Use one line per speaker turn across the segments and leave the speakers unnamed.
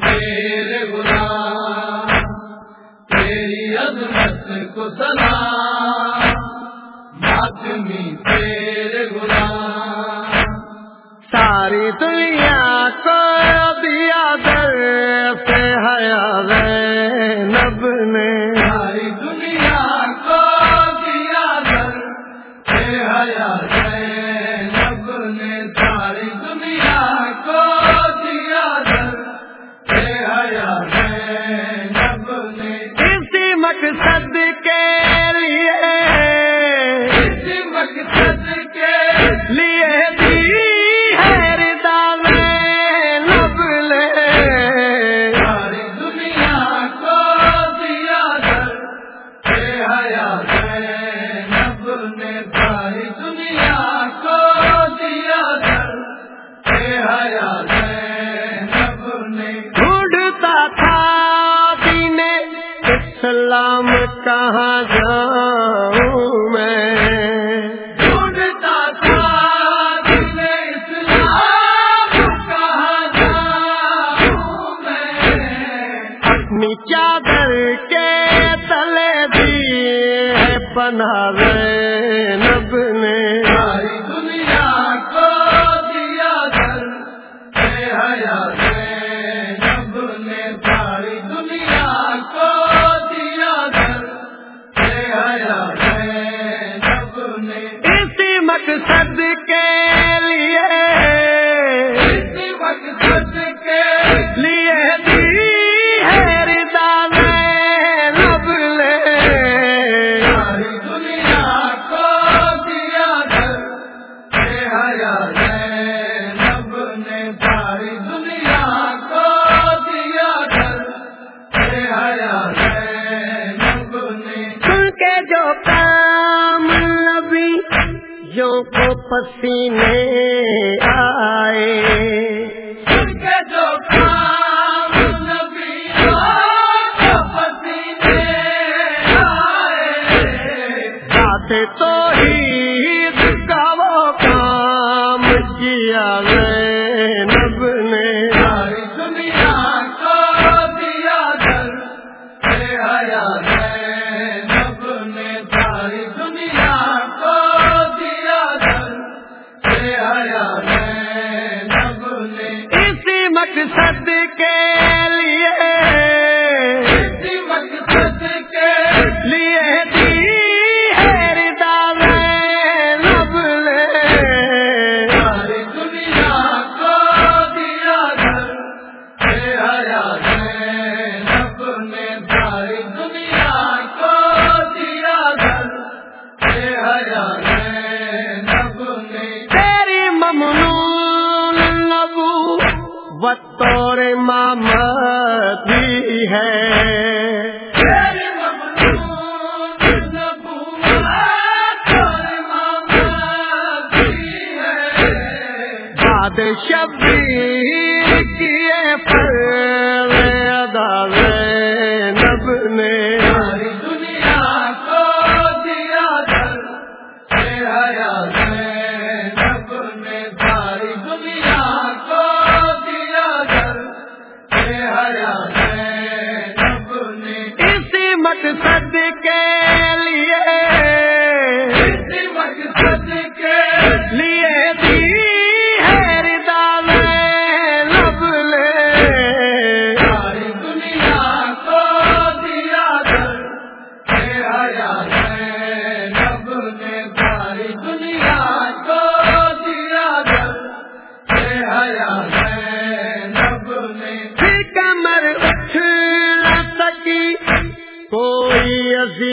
تیرے غلام تیری عظمت کو سلام تیرے
ساری دنیا
دنیا کو دیا
کسی مقصد کے لیے
کسی مقصد
ڈھونڈتا تھا دین اسلام کہاں جاؤں میں چادر کے تلے بھی پناہ پناہ کے
کو
پسینے آئے۔ تو ہی
صدقے اور امامت ہے۔ شبیر کیے
پر مقصد کے لیے۔
کس مقصد کے
لیے۔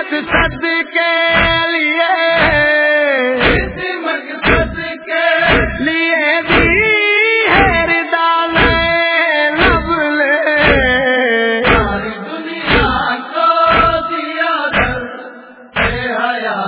مقصد کے لیے۔
اس مقصد کے
لیے بھی ہے
ردال دنیا کو دیا